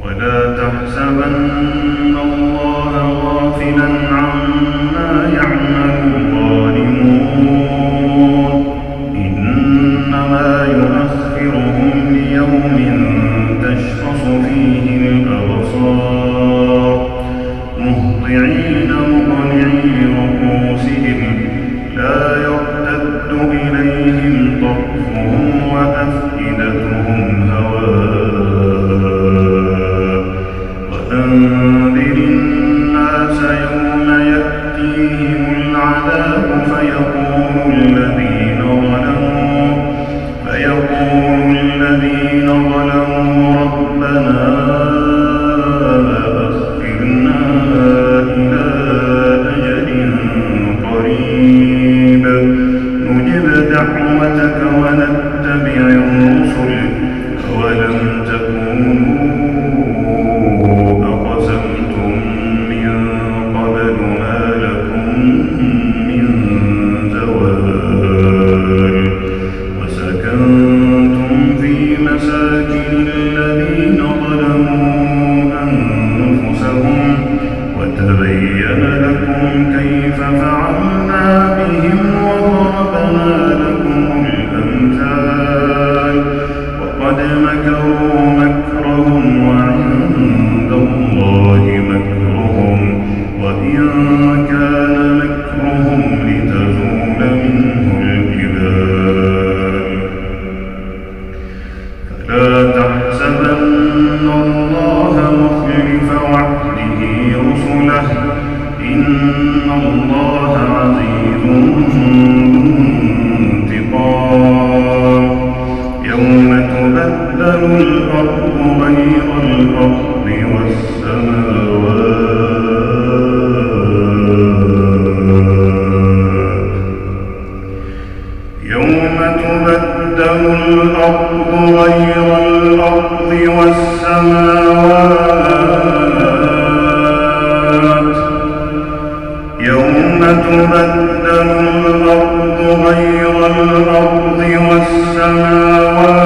ولا تحسبن الله غافلا عما يعمل وتبين لكم كيف فعلنا بهم وضربنا لكم الأمثال وقد مكروا تحسبن الله مخلف وعده رسله إن الله عزيز انتقام. يوم تبدل الأرض غير الأرض والسماوات يوم تبدل الأرض غير الأرض والسماوات. يوم تبدل الأرض غير الأرض والسماوات.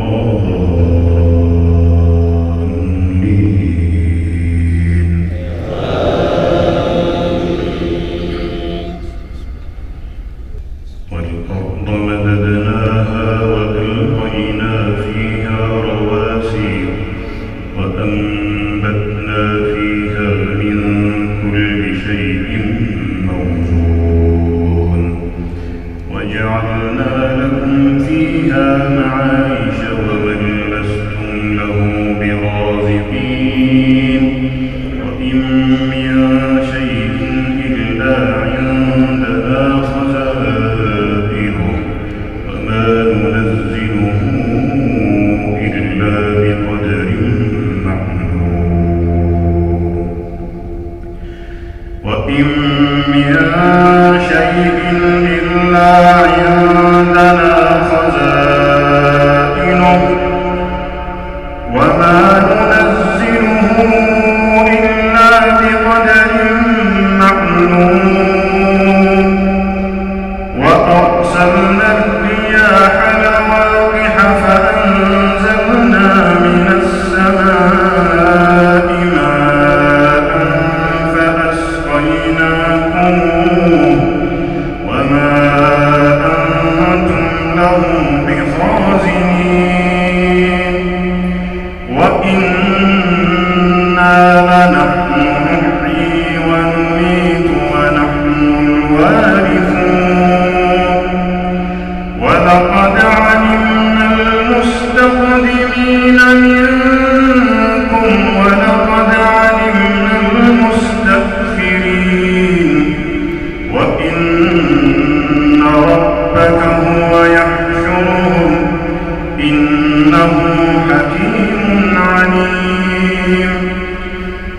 Amor.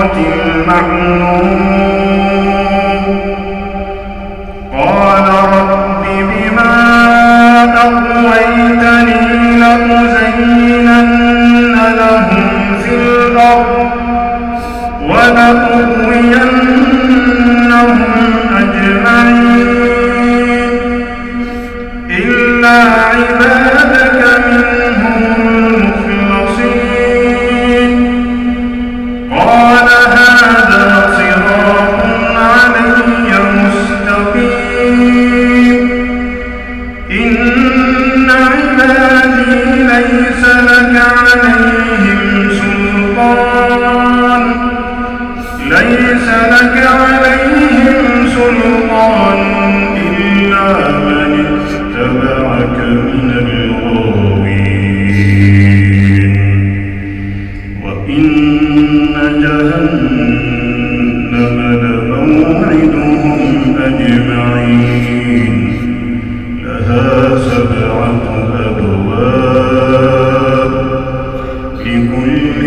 التابوت المحلوم قال رب بما أغويتني لأزينن لهم في الأرض ولأغوينهم أجمعين. إلا عباد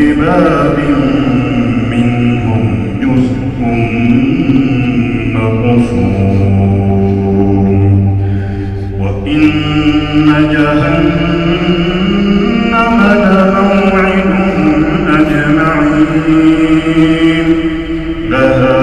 بباب منهم جزء وإن جهنم لموعدهم أجمعين. لها